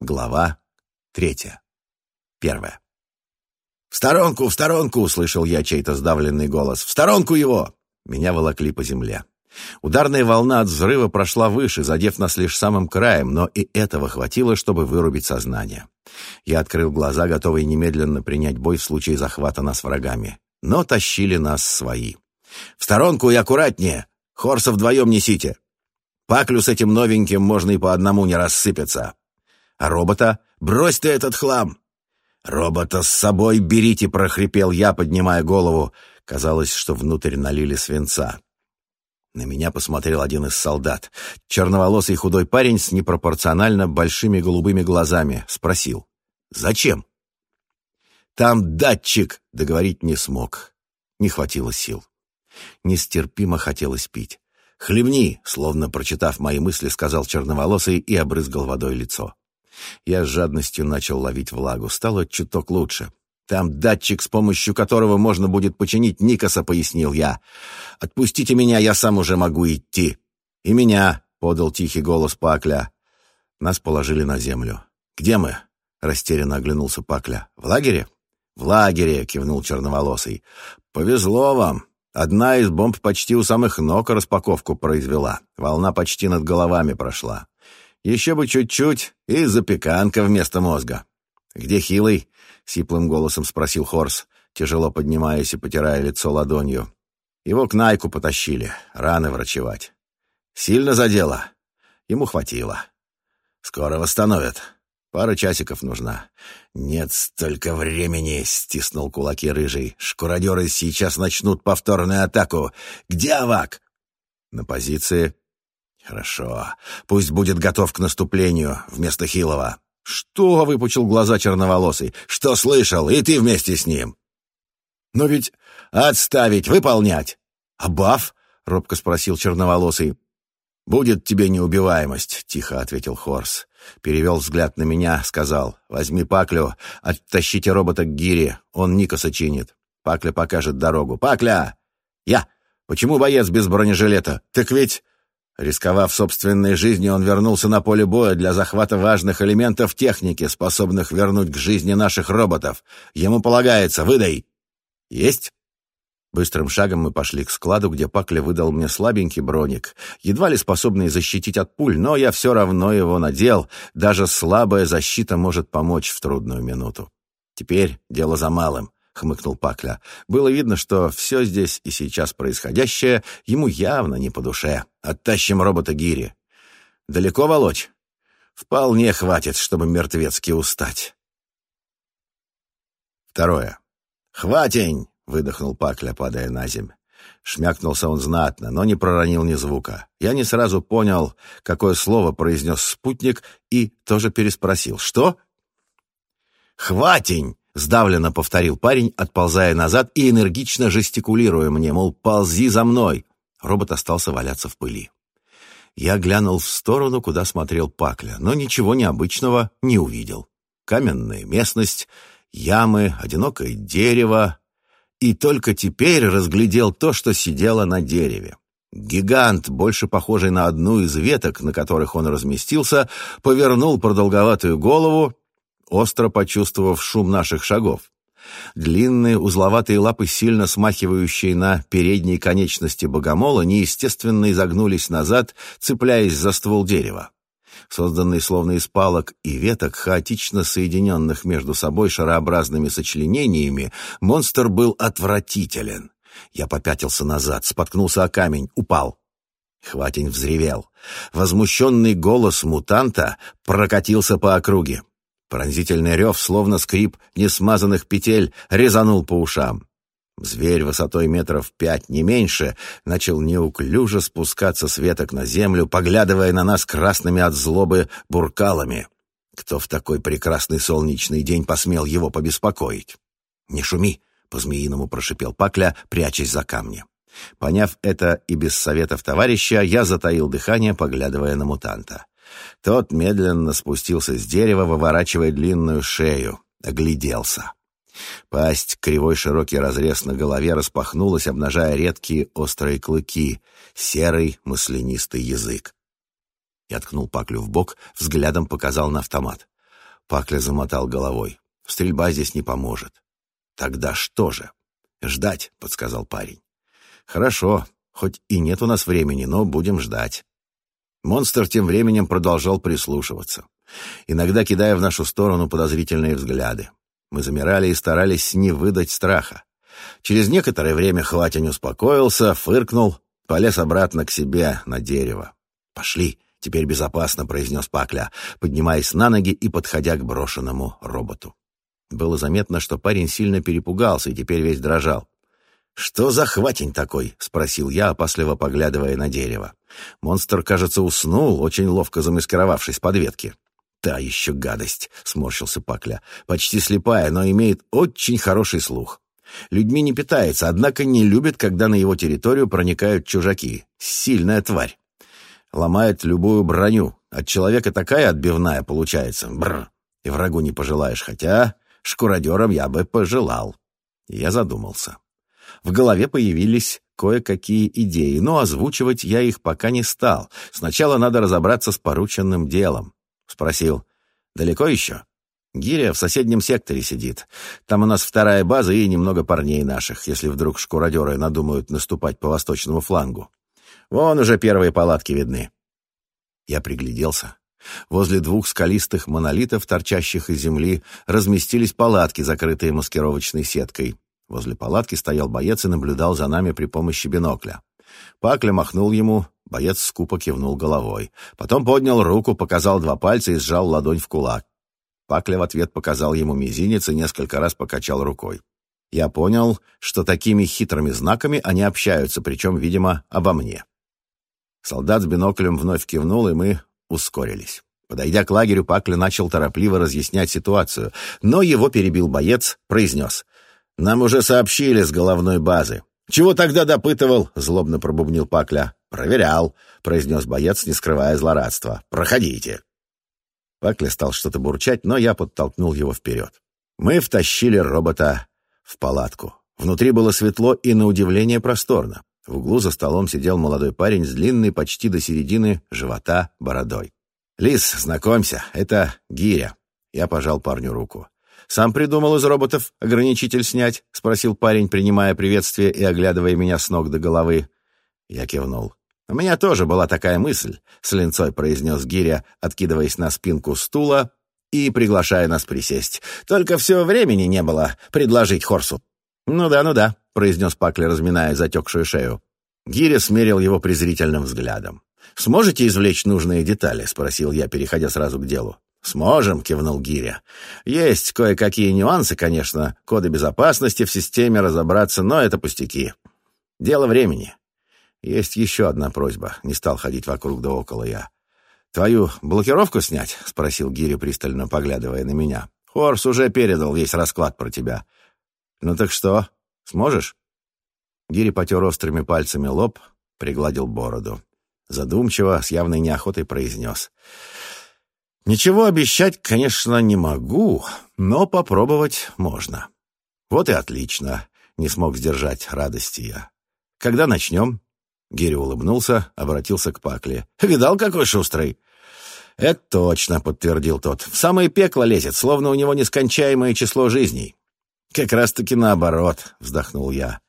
Глава третья. Первая. «В сторонку, в сторонку!» — услышал я чей-то сдавленный голос. «В сторонку его!» Меня волокли по земле. Ударная волна от взрыва прошла выше, задев нас лишь самым краем, но и этого хватило, чтобы вырубить сознание. Я открыл глаза, готовый немедленно принять бой в случае захвата нас врагами. Но тащили нас свои. «В сторонку и аккуратнее! Хорса вдвоем несите! Паклю с этим новеньким можно и по одному не рассыпаться!» А робота? Брось ты этот хлам!» «Робота с собой берите!» — прохрипел я, поднимая голову. Казалось, что внутрь налили свинца. На меня посмотрел один из солдат. Черноволосый худой парень с непропорционально большими голубыми глазами. Спросил. «Зачем?» «Там датчик!» — договорить не смог. Не хватило сил. Нестерпимо хотелось пить. «Хлебни!» — словно прочитав мои мысли, сказал черноволосый и обрызгал водой лицо. Я с жадностью начал ловить влагу. Стало чуток лучше. «Там датчик, с помощью которого можно будет починить Никоса», — пояснил я. «Отпустите меня, я сам уже могу идти». «И меня», — подал тихий голос Пакля. Нас положили на землю. «Где мы?» — растерянно оглянулся Пакля. «В лагере?» «В лагере», — кивнул черноволосый. «Повезло вам. Одна из бомб почти у самых ног распаковку произвела. Волна почти над головами прошла. Еще бы чуть-чуть, и запеканка вместо мозга. «Где Хилый?» — сиплым голосом спросил Хорс, тяжело поднимаясь и потирая лицо ладонью. Его к Найку потащили, раны врачевать. Сильно задело? Ему хватило. Скоро восстановят. Пара часиков нужна. Нет столько времени, стиснул кулаки рыжий. Шкуродеры сейчас начнут повторную атаку. Где Авак? На позиции «Хорошо. Пусть будет готов к наступлению вместо Хилова». «Что?» — выпучил глаза черноволосый. «Что слышал? И ты вместе с ним». «Но ведь отставить, выполнять». «А баф?» — робко спросил черноволосый. «Будет тебе неубиваемость», — тихо ответил Хорс. Перевел взгляд на меня, сказал. «Возьми Паклю, оттащите робота к гире, он Никоса чинит. Пакля покажет дорогу. Пакля!» «Я! Почему боец без бронежилета? Так ведь...» Рисковав собственной жизнью, он вернулся на поле боя для захвата важных элементов техники, способных вернуть к жизни наших роботов. Ему полагается, выдай. Есть? Быстрым шагом мы пошли к складу, где Пакля выдал мне слабенький броник, едва ли способный защитить от пуль, но я все равно его надел. Даже слабая защита может помочь в трудную минуту. Теперь дело за малым — хмыкнул Пакля. Было видно, что все здесь и сейчас происходящее ему явно не по душе. «Оттащим робота Гири». «Далеко волочь?» «Вполне хватит, чтобы мертвецки устать». Второе. «Хватень!» — выдохнул Пакля, падая на земь. Шмякнулся он знатно, но не проронил ни звука. Я не сразу понял, какое слово произнес спутник, и тоже переспросил. «Что?» «Хватень!» Сдавленно повторил парень, отползая назад и энергично жестикулируя мне, мол, ползи за мной. Робот остался валяться в пыли. Я глянул в сторону, куда смотрел Пакля, но ничего необычного не увидел. Каменная местность, ямы, одинокое дерево. И только теперь разглядел то, что сидело на дереве. Гигант, больше похожий на одну из веток, на которых он разместился, повернул продолговатую голову остро почувствовав шум наших шагов. Длинные узловатые лапы, сильно смахивающие на передние конечности богомола, неестественно изогнулись назад, цепляясь за ствол дерева. Созданный словно из палок и веток, хаотично соединенных между собой шарообразными сочленениями, монстр был отвратителен. Я попятился назад, споткнулся о камень, упал. Хватень взревел. Возмущенный голос мутанта прокатился по округе. Пронзительный рев, словно скрип несмазанных петель, резанул по ушам. Зверь высотой метров пять, не меньше, начал неуклюже спускаться с веток на землю, поглядывая на нас красными от злобы буркалами. Кто в такой прекрасный солнечный день посмел его побеспокоить? «Не шуми!» — по-змеиному прошипел Пакля, прячась за камни. Поняв это и без советов товарища, я затаил дыхание, поглядывая на мутанта. Тот медленно спустился с дерева, выворачивая длинную шею. Огляделся. Пасть, кривой широкий разрез на голове распахнулась, обнажая редкие острые клыки, серый маслянистый язык. Я ткнул Паклю в бок, взглядом показал на автомат. Пакля замотал головой. Стрельба здесь не поможет. Тогда что же? Ждать, подсказал парень. Хорошо, хоть и нет у нас времени, но будем ждать. Монстр тем временем продолжал прислушиваться, иногда кидая в нашу сторону подозрительные взгляды. Мы замирали и старались не выдать страха. Через некоторое время Хватень успокоился, фыркнул, полез обратно к себе на дерево. «Пошли, теперь безопасно», — произнес Пакля, поднимаясь на ноги и подходя к брошенному роботу. Было заметно, что парень сильно перепугался и теперь весь дрожал. «Что за хватень такой?» — спросил я, опасливо поглядывая на дерево. Монстр, кажется, уснул, очень ловко замаскировавшись под ветки. «Та еще гадость!» — сморщился Пакля. «Почти слепая, но имеет очень хороший слух. Людьми не питается, однако не любит, когда на его территорию проникают чужаки. Сильная тварь. Ломает любую броню. От человека такая отбивная получается. Бррр. И врагу не пожелаешь, хотя шкуродером я бы пожелал. Я задумался. В голове появились кое-какие идеи, но озвучивать я их пока не стал. Сначала надо разобраться с порученным делом. Спросил, далеко еще? Гиря в соседнем секторе сидит. Там у нас вторая база и немного парней наших, если вдруг шкуродеры надумают наступать по восточному флангу. Вон уже первые палатки видны. Я пригляделся. Возле двух скалистых монолитов, торчащих из земли, разместились палатки, закрытые маскировочной сеткой. Возле палатки стоял боец и наблюдал за нами при помощи бинокля. Пакля махнул ему, боец скупо кивнул головой. Потом поднял руку, показал два пальца и сжал ладонь в кулак. Пакля в ответ показал ему мизинец и несколько раз покачал рукой. Я понял, что такими хитрыми знаками они общаются, причем, видимо, обо мне. Солдат с биноклем вновь кивнул, и мы ускорились. Подойдя к лагерю, Пакля начал торопливо разъяснять ситуацию, но его перебил боец, произнес. «Нам уже сообщили с головной базы». «Чего тогда допытывал?» — злобно пробубнил Пакля. «Проверял», — произнес боец, не скрывая злорадства. «Проходите». Пакля стал что-то бурчать, но я подтолкнул его вперед. Мы втащили робота в палатку. Внутри было светло и, на удивление, просторно. В углу за столом сидел молодой парень с длинной почти до середины живота бородой. «Лис, знакомься, это Гиря». Я пожал парню руку. «Сам придумал из роботов ограничитель снять?» — спросил парень, принимая приветствие и оглядывая меня с ног до головы. Я кивнул. «У меня тоже была такая мысль», — с линцой произнес Гиря, откидываясь на спинку стула и приглашая нас присесть. «Только все времени не было предложить Хорсу». «Ну да, ну да», — произнес Пакли, разминая затекшую шею. Гиря смерил его презрительным взглядом. «Сможете извлечь нужные детали?» — спросил я, переходя сразу к делу. «Сможем», — кивнул Гиря. «Есть кое-какие нюансы, конечно, коды безопасности в системе разобраться, но это пустяки. Дело времени. Есть еще одна просьба. Не стал ходить вокруг да около я. «Твою блокировку снять?» — спросил Гири, пристально поглядывая на меня. «Хорс уже передал весь расклад про тебя». «Ну так что, сможешь?» Гири потер острыми пальцами лоб, пригладил бороду. Задумчиво, с явной неохотой произнес. «Ничего обещать, конечно, не могу, но попробовать можно». «Вот и отлично», — не смог сдержать радости я. «Когда начнем?» Гири улыбнулся, обратился к Пакле. «Видал, какой шустрый?» «Это точно», — подтвердил тот. «В самое пекло лезет, словно у него нескончаемое число жизней». «Как раз-таки наоборот», — вздохнул я.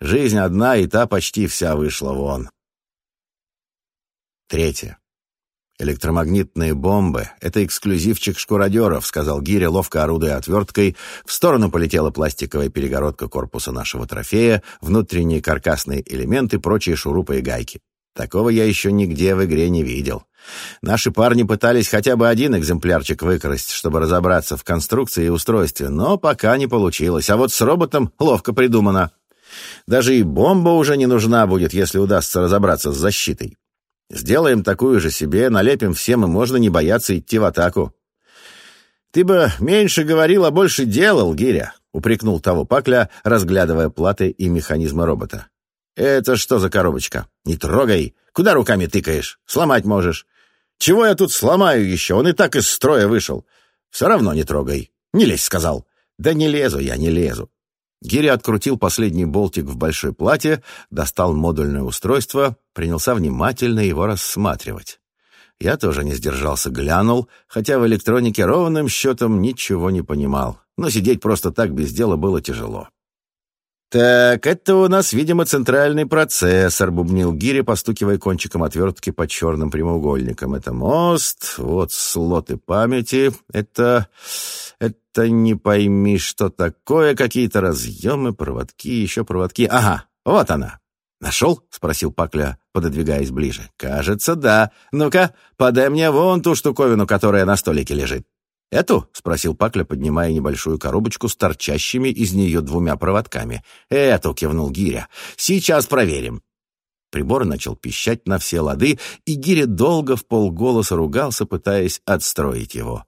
«Жизнь одна, и та почти вся вышла вон». Третье. «Электромагнитные бомбы — это эксклюзивчик шкуродеров», — сказал Гиря, ловко орудуя отверткой. В сторону полетела пластиковая перегородка корпуса нашего трофея, внутренние каркасные элементы, прочие шурупы и гайки. Такого я еще нигде в игре не видел. Наши парни пытались хотя бы один экземплярчик выкрасть, чтобы разобраться в конструкции и устройстве, но пока не получилось. А вот с роботом ловко придумано. Даже и бомба уже не нужна будет, если удастся разобраться с защитой. Сделаем такую же себе, налепим всем, и можно не бояться идти в атаку. «Ты бы меньше говорил, а больше делал, Гиря», — упрекнул того Пакля, разглядывая платы и механизмы робота. «Это что за коробочка? Не трогай! Куда руками тыкаешь? Сломать можешь. Чего я тут сломаю еще? Он и так из строя вышел. Все равно не трогай. Не лезь, сказал. Да не лезу я, не лезу. Гири открутил последний болтик в большой плате, достал модульное устройство, принялся внимательно его рассматривать. Я тоже не сдержался, глянул, хотя в электронике ровным счетом ничего не понимал. Но сидеть просто так без дела было тяжело. «Так, это у нас, видимо, центральный процессор», — бубнил Гири, постукивая кончиком отвертки по черным прямоугольникам. «Это мост, вот слоты памяти, это... это не пойми, что такое, какие-то разъемы, проводки, еще проводки. Ага, вот она». «Нашел?» — спросил Пакля, пододвигаясь ближе. «Кажется, да. Ну-ка, подай мне вон ту штуковину, которая на столике лежит». «Эту?» — спросил Пакля, поднимая небольшую коробочку с торчащими из нее двумя проводками. «Эту!» — кивнул Гиря. «Сейчас проверим». Прибор начал пищать на все лады, и Гиря долго в полголоса ругался, пытаясь отстроить его.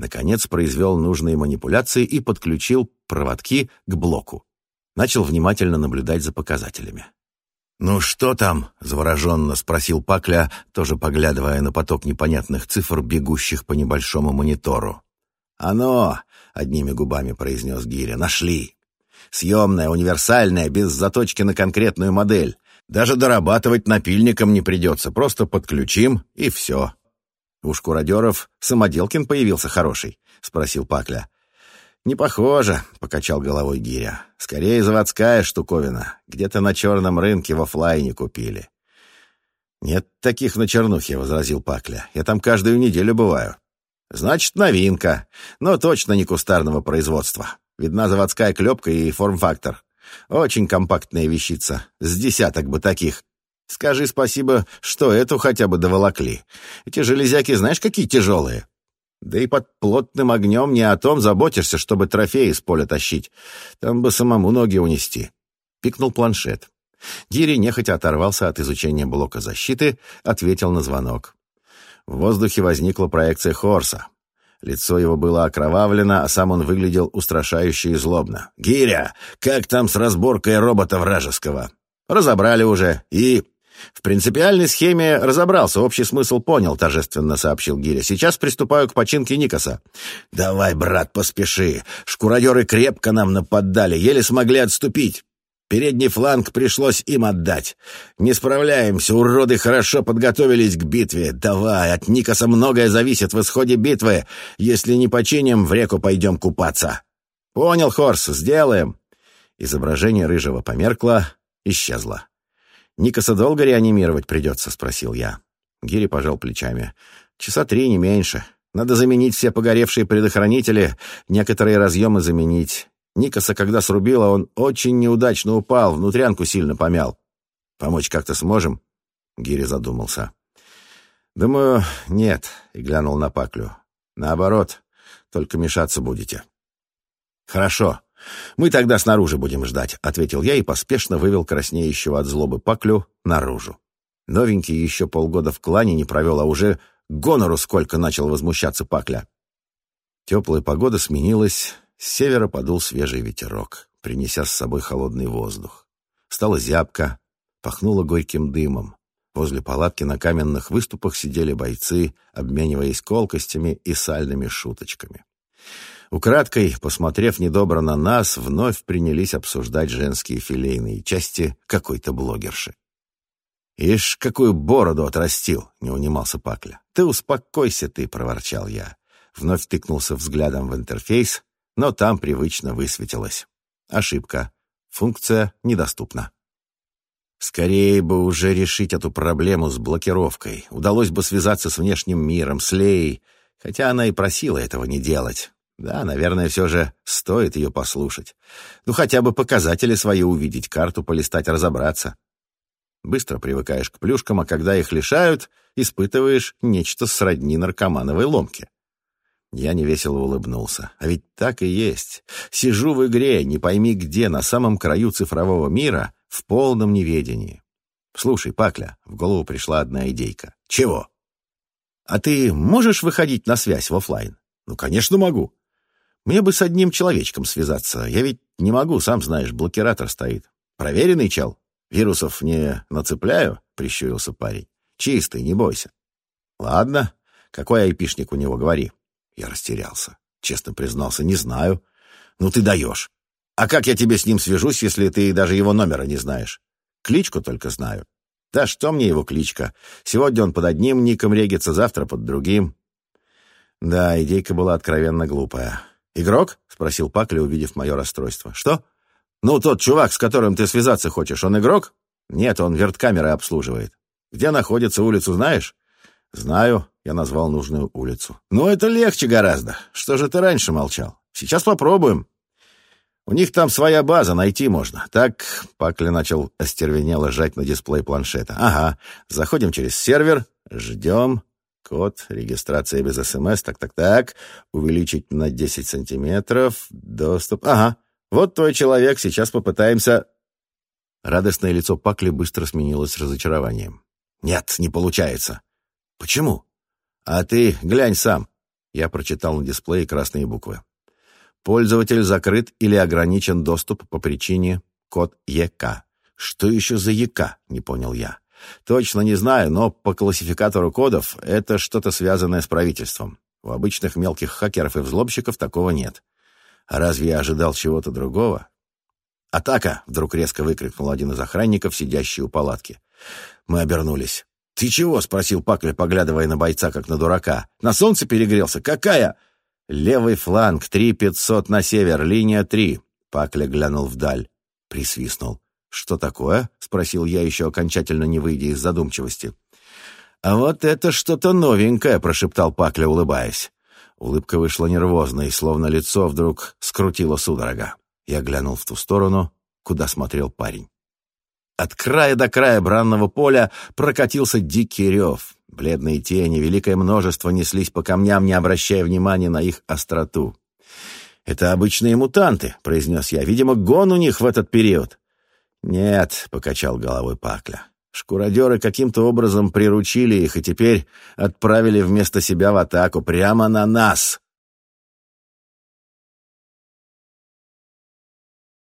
Наконец произвел нужные манипуляции и подключил проводки к блоку. Начал внимательно наблюдать за показателями. «Ну что там?» — завороженно спросил Пакля, тоже поглядывая на поток непонятных цифр, бегущих по небольшому монитору. «Оно!» — одними губами произнес Гиря. «Нашли! Съемная, универсальная, без заточки на конкретную модель. Даже дорабатывать напильником не придется, просто подключим, и все». «У шкуродеров самоделкин появился хороший?» — спросил Пакля. «Не похоже», — покачал головой Гиря. «Скорее заводская штуковина. Где-то на черном рынке в офлайне купили». «Нет таких на чернухе», — возразил Пакля. «Я там каждую неделю бываю». «Значит, новинка, но точно не кустарного производства. Видна заводская клепка и форм-фактор. Очень компактная вещица, с десяток бы таких. Скажи спасибо, что эту хотя бы доволокли. Эти железяки знаешь, какие тяжелые?» Да и под плотным огнем не о том заботишься, чтобы трофеи с поля тащить. Там бы самому ноги унести. Пикнул планшет. Гири нехотя оторвался от изучения блока защиты, ответил на звонок. В воздухе возникла проекция Хорса. Лицо его было окровавлено, а сам он выглядел устрашающе и злобно. «Гиря, как там с разборкой робота вражеского?» «Разобрали уже. И...» «В принципиальной схеме разобрался, общий смысл понял», — торжественно сообщил Гиря. «Сейчас приступаю к починке Никаса». «Давай, брат, поспеши. Шкуродеры крепко нам нападали, еле смогли отступить. Передний фланг пришлось им отдать. Не справляемся, уроды хорошо подготовились к битве. Давай, от Никаса многое зависит в исходе битвы. Если не починим, в реку пойдем купаться». «Понял, Хорс, сделаем». Изображение рыжего померкло, исчезло. «Никаса долго реанимировать придется?» — спросил я. Гири пожал плечами. «Часа три, не меньше. Надо заменить все погоревшие предохранители, некоторые разъемы заменить. Никаса, когда срубило, он очень неудачно упал, внутрянку сильно помял. Помочь как-то сможем?» Гири задумался. «Думаю, нет», — и глянул на Паклю. «Наоборот, только мешаться будете». «Хорошо», «Мы тогда снаружи будем ждать», — ответил я и поспешно вывел краснеющего от злобы Паклю наружу. Новенький еще полгода в клане не провел, а уже гонору сколько начал возмущаться Пакля. Теплая погода сменилась, с севера подул свежий ветерок, принеся с собой холодный воздух. Стало зябко, пахнуло горьким дымом. Возле палатки на каменных выступах сидели бойцы, обмениваясь колкостями и сальными шуточками. Украдкой, посмотрев недобро на нас, вновь принялись обсуждать женские филейные части какой-то блогерши. «Ишь, какую бороду отрастил!» — не унимался Пакля. «Ты успокойся ты!» — проворчал я. Вновь тыкнулся взглядом в интерфейс, но там привычно высветилось. Ошибка. Функция недоступна. Скорее бы уже решить эту проблему с блокировкой. Удалось бы связаться с внешним миром, с Леей, хотя она и просила этого не делать. Да, наверное, все же стоит ее послушать. Ну, хотя бы показатели свои увидеть, карту полистать, разобраться. Быстро привыкаешь к плюшкам, а когда их лишают, испытываешь нечто сродни наркомановой ломке. Я невесело улыбнулся. А ведь так и есть. Сижу в игре, не пойми где, на самом краю цифрового мира, в полном неведении. Слушай, Пакля, в голову пришла одна идейка. Чего? А ты можешь выходить на связь в офлайн? Ну, конечно, могу. Мне бы с одним человечком связаться. Я ведь не могу, сам знаешь, блокиратор стоит. Проверенный чел. Вирусов не нацепляю, прищурился парень. Чистый, не бойся. Ладно. Какой айпишник у него, говори. Я растерялся. Честно признался, не знаю. Ну ты даешь. А как я тебе с ним свяжусь, если ты даже его номера не знаешь? Кличку только знаю. Да что мне его кличка? Сегодня он под одним ником регится, завтра под другим. Да, идейка была откровенно глупая. «Игрок?» — спросил Пакли, увидев мое расстройство. «Что?» «Ну, тот чувак, с которым ты связаться хочешь, он игрок?» «Нет, он верткамеры обслуживает». «Где находится, улицу знаешь?» «Знаю», — я назвал нужную улицу. «Ну, это легче гораздо. Что же ты раньше молчал? Сейчас попробуем». У них там своя база, найти можно. Так, Пакли начал остервенело жать на дисплей планшета. Ага, заходим через сервер, ждем. Код, регистрация без СМС, так-так-так. Увеличить на 10 сантиметров. Доступ. Ага, вот твой человек, сейчас попытаемся... Радостное лицо Пакли быстро сменилось разочарованием. «Нет, не получается». «Почему?» «А ты глянь сам». Я прочитал на дисплее красные буквы. Пользователь закрыт или ограничен доступ по причине код ЕК. Что еще за ЕК, не понял я. Точно не знаю, но по классификатору кодов это что-то связанное с правительством. У обычных мелких хакеров и взломщиков такого нет. А разве я ожидал чего-то другого? «Атака!» — вдруг резко выкрикнул один из охранников, сидящий у палатки. Мы обернулись. «Ты чего?» — спросил Пакля, поглядывая на бойца, как на дурака. «На солнце перегрелся? Какая?» «Левый фланг, три пятьсот на север, линия три». Пакля глянул вдаль, присвистнул. «Что такое?» — спросил я, еще окончательно не выйдя из задумчивости. «А вот это что-то новенькое», — прошептал Пакля, улыбаясь. Улыбка вышла нервозной, словно лицо вдруг скрутило судорога. Я глянул в ту сторону, куда смотрел парень. От края до края бранного поля прокатился дикий рев. Бледные тени, великое множество неслись по камням, не обращая внимания на их остроту. «Это обычные мутанты», — произнес я. «Видимо, гон у них в этот период». «Нет», — покачал головой Пакля. «Шкуродеры каким-то образом приручили их и теперь отправили вместо себя в атаку прямо на нас».